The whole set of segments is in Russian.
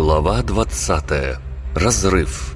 Глава 20. Разрыв.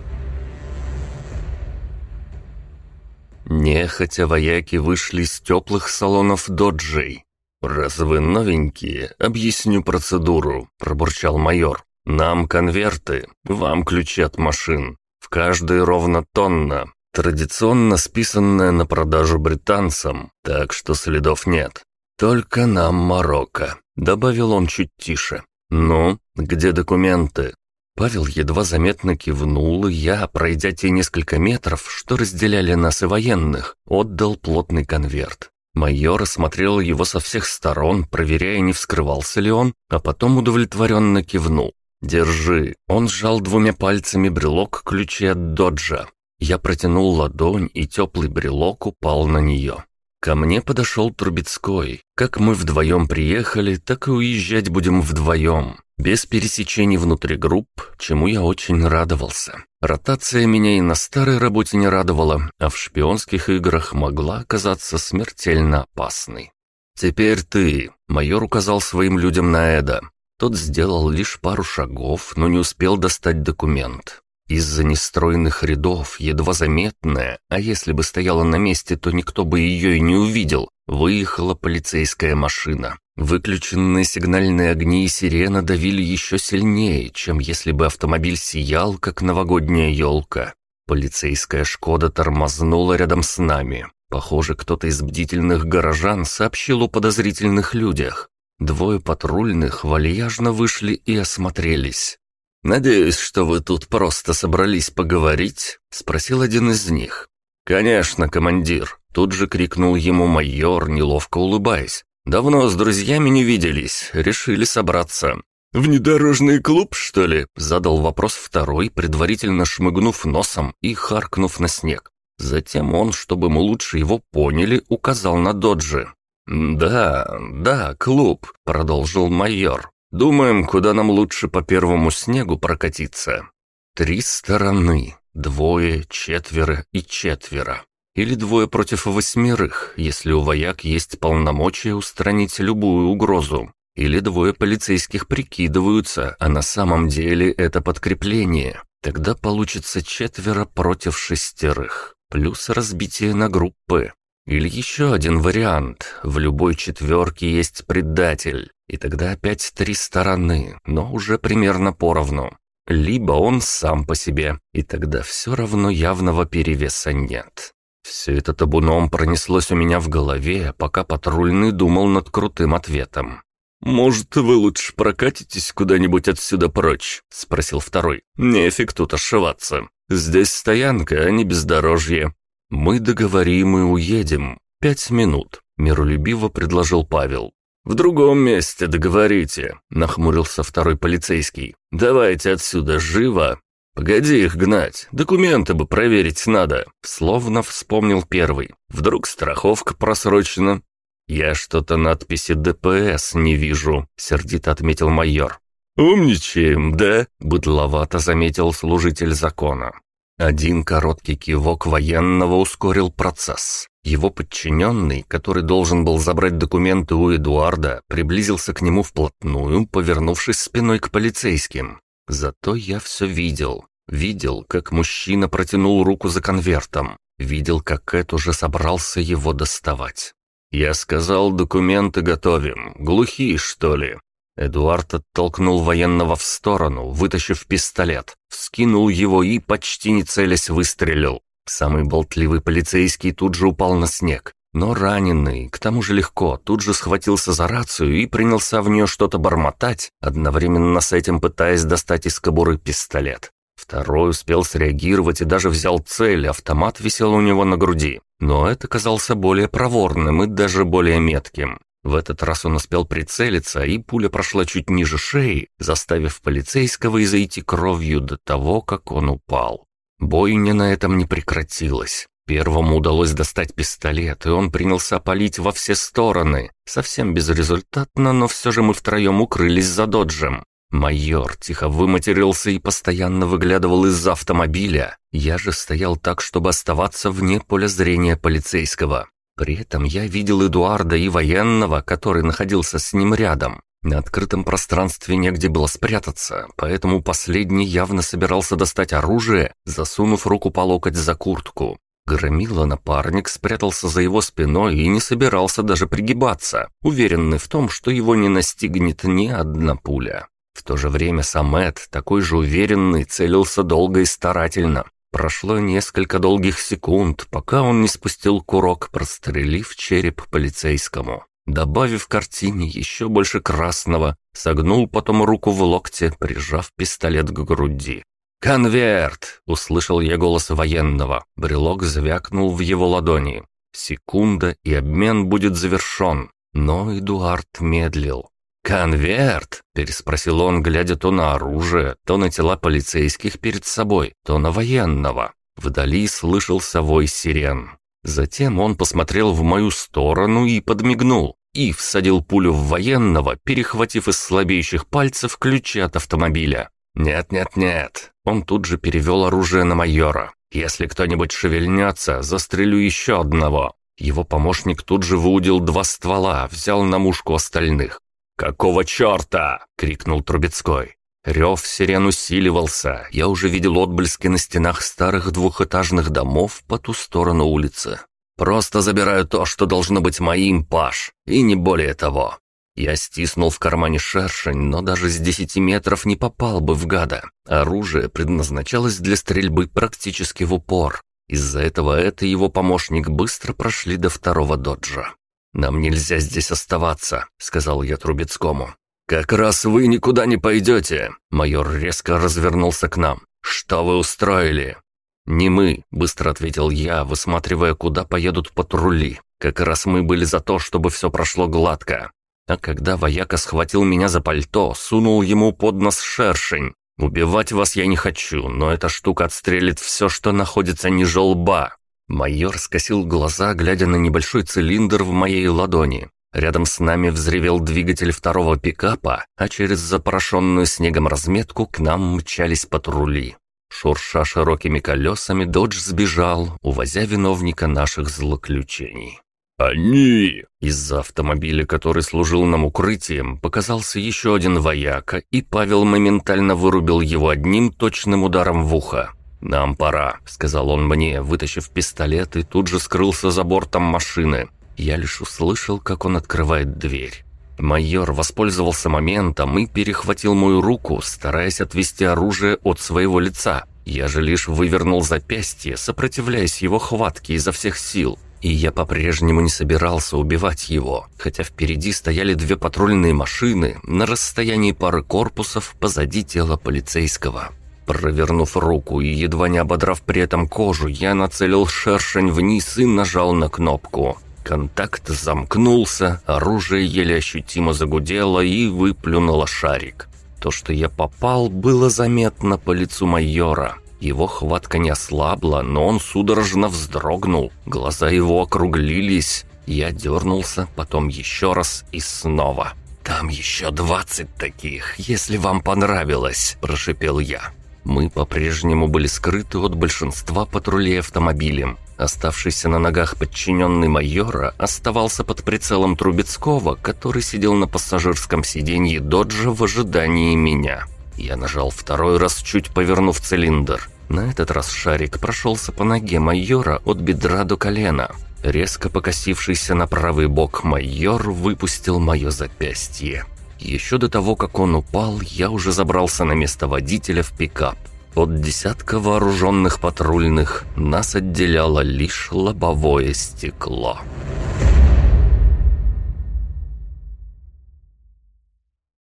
Нехотя вояки вышли из теплых салонов доджей. «Раз вы новенькие, объясню процедуру», – пробурчал майор. «Нам конверты, вам ключи от машин. В каждой ровно тонна, традиционно списанная на продажу британцам, так что следов нет. Только нам Марокко», – добавил он чуть тише. «Ну, где документы?» Павел едва заметно кивнул, и я, пройдя те несколько метров, что разделяли нас и военных, отдал плотный конверт. Майор осмотрел его со всех сторон, проверяя, не вскрывался ли он, а потом удовлетворенно кивнул. «Держи». Он сжал двумя пальцами брелок ключи от доджа. Я протянул ладонь, и теплый брелок упал на нее. Ко мне подошел Трубецкой. Как мы вдвоем приехали, так и уезжать будем вдвоем. Без пересечений внутри групп, чему я очень радовался. Ротация меня и на старой работе не радовала, а в шпионских играх могла оказаться смертельно опасной. «Теперь ты», — майор указал своим людям на Эда. Тот сделал лишь пару шагов, но не успел достать документ. Из-за нестроенных рядов, едва заметная, а если бы стояла на месте, то никто бы ее и не увидел, выехала полицейская машина. Выключенные сигнальные огни и сирена давили еще сильнее, чем если бы автомобиль сиял, как новогодняя елка. Полицейская «Шкода» тормознула рядом с нами. Похоже, кто-то из бдительных горожан сообщил о подозрительных людях. Двое патрульных вальяжно вышли и осмотрелись. «Надеюсь, что вы тут просто собрались поговорить?» — спросил один из них. «Конечно, командир!» — тут же крикнул ему майор, неловко улыбаясь. «Давно с друзьями не виделись, решили собраться». «Внедорожный клуб, что ли?» — задал вопрос второй, предварительно шмыгнув носом и харкнув на снег. Затем он, чтобы мы лучше его поняли, указал на доджи. «Да, да, клуб», — продолжил майор. «Думаем, куда нам лучше по первому снегу прокатиться». Три стороны, двое, четверо и четверо. Или двое против восьмерых, если у вояк есть полномочия устранить любую угрозу. Или двое полицейских прикидываются, а на самом деле это подкрепление. Тогда получится четверо против шестерых, плюс разбитие на группы. Или еще один вариант. В любой четверке есть предатель. И тогда опять три стороны, но уже примерно поровну. Либо он сам по себе, и тогда все равно явного перевеса нет. Все это табуном пронеслось у меня в голове, пока патрульный думал над крутым ответом. «Может, вы лучше прокатитесь куда-нибудь отсюда прочь?» — спросил второй. «Нефиг тут ошиваться. Здесь стоянка, а не бездорожье. Мы договорим и уедем. Пять минут», — миролюбиво предложил Павел. «В другом месте договорите», — нахмурился второй полицейский. «Давайте отсюда живо «Погоди их гнать, документы бы проверить надо», словно вспомнил первый. «Вдруг страховка просрочена?» «Я что-то надписи ДПС не вижу», — сердито отметил майор. «Умничаем, да?» — быдловато заметил служитель закона. Один короткий кивок военного ускорил процесс. Его подчиненный, который должен был забрать документы у Эдуарда, приблизился к нему вплотную, повернувшись спиной к полицейским. Зато я все видел. Видел, как мужчина протянул руку за конвертом. Видел, как Эд уже собрался его доставать. Я сказал, документы готовим. Глухие, что ли? Эдуард оттолкнул военного в сторону, вытащив пистолет, вскинул его и, почти не целясь, выстрелил. Самый болтливый полицейский тут же упал на снег. Но раненый, к тому же легко, тут же схватился за рацию и принялся в нее что-то бормотать, одновременно с этим пытаясь достать из кобуры пистолет. Второй успел среагировать и даже взял цель, автомат висел у него на груди. Но это казался более проворным и даже более метким. В этот раз он успел прицелиться, и пуля прошла чуть ниже шеи, заставив полицейского изойти кровью до того, как он упал. Бойня на этом не прекратилась. Первому удалось достать пистолет, и он принялся палить во все стороны. Совсем безрезультатно, но все же мы втроем укрылись за доджем. Майор тихо выматерился и постоянно выглядывал из-за автомобиля. Я же стоял так, чтобы оставаться вне поля зрения полицейского. При этом я видел Эдуарда и военного, который находился с ним рядом. На открытом пространстве негде было спрятаться, поэтому последний явно собирался достать оружие, засунув руку по локоть за куртку. Громила напарник спрятался за его спиной и не собирался даже пригибаться, уверенный в том, что его не настигнет ни одна пуля. В то же время сам Эд, такой же уверенный, целился долго и старательно. Прошло несколько долгих секунд, пока он не спустил курок, прострелив череп полицейскому. Добавив картине еще больше красного, согнул потом руку в локте, прижав пистолет к груди. «Конверт!» — услышал я голос военного. Брелок звякнул в его ладони. Секунда, и обмен будет завершен. Но Эдуард медлил. «Конверт?» — переспросил он, глядя то на оружие, то на тела полицейских перед собой, то на военного. Вдали слышался вой сирен. Затем он посмотрел в мою сторону и подмигнул, и всадил пулю в военного, перехватив из слабеющих пальцев ключи от автомобиля. «Нет-нет-нет». Он тут же перевел оружие на майора. «Если кто-нибудь шевельнется, застрелю еще одного». Его помощник тут же выудил два ствола, взял на мушку остальных. «Какого черта?» — крикнул Трубецкой. Рев сирен усиливался. Я уже видел отблески на стенах старых двухэтажных домов по ту сторону улицы. «Просто забираю то, что должно быть моим, Паш, и не более того». Я стиснул в кармане шершень, но даже с десяти метров не попал бы в гада. Оружие предназначалось для стрельбы практически в упор. Из-за этого это его помощник быстро прошли до второго доджа. «Нам нельзя здесь оставаться», — сказал я Трубецкому. «Как раз вы никуда не пойдете!» Майор резко развернулся к нам. «Что вы устроили?» «Не мы», — быстро ответил я, высматривая, куда поедут патрули. «Как раз мы были за то, чтобы все прошло гладко. А когда вояка схватил меня за пальто, сунул ему под нос шершень. Убивать вас я не хочу, но эта штука отстрелит все, что находится ниже лба». Майор скосил глаза, глядя на небольшой цилиндр в моей ладони. Рядом с нами взревел двигатель второго пикапа, а через запорошенную снегом разметку к нам мчались патрули. Шурша широкими колесами, Додж сбежал, увозя виновника наших злоключений. «Они!» Из-за автомобиля, который служил нам укрытием, показался еще один вояка, и Павел моментально вырубил его одним точным ударом в ухо. «Нам пора», — сказал он мне, вытащив пистолет, и тут же скрылся за бортом машины. Я лишь услышал, как он открывает дверь. Майор воспользовался моментом и перехватил мою руку, стараясь отвести оружие от своего лица. Я же лишь вывернул запястье, сопротивляясь его хватке изо всех сил. И я по-прежнему не собирался убивать его, хотя впереди стояли две патрульные машины на расстоянии пары корпусов позади тела полицейского. Провернув руку и едва не ободрав при этом кожу, я нацелил шершень вниз и нажал на кнопку. Контакт замкнулся, оружие еле ощутимо загудело и выплюнуло шарик. То, что я попал, было заметно по лицу майора. Его хватка не ослабла, но он судорожно вздрогнул. Глаза его округлились. Я дернулся, потом еще раз и снова. «Там еще двадцать таких, если вам понравилось», – прошипел я. Мы по-прежнему были скрыты от большинства патрулей автомобилем. Оставшийся на ногах подчиненный майора оставался под прицелом Трубецкого, который сидел на пассажирском сиденье доджа в ожидании меня. Я нажал второй раз, чуть повернув цилиндр. На этот раз шарик прошелся по ноге майора от бедра до колена. Резко покосившийся на правый бок майор выпустил мое запястье. Еще до того, как он упал, я уже забрался на место водителя в пикап. От десятка вооруженных патрульных нас отделяло лишь лобовое стекло.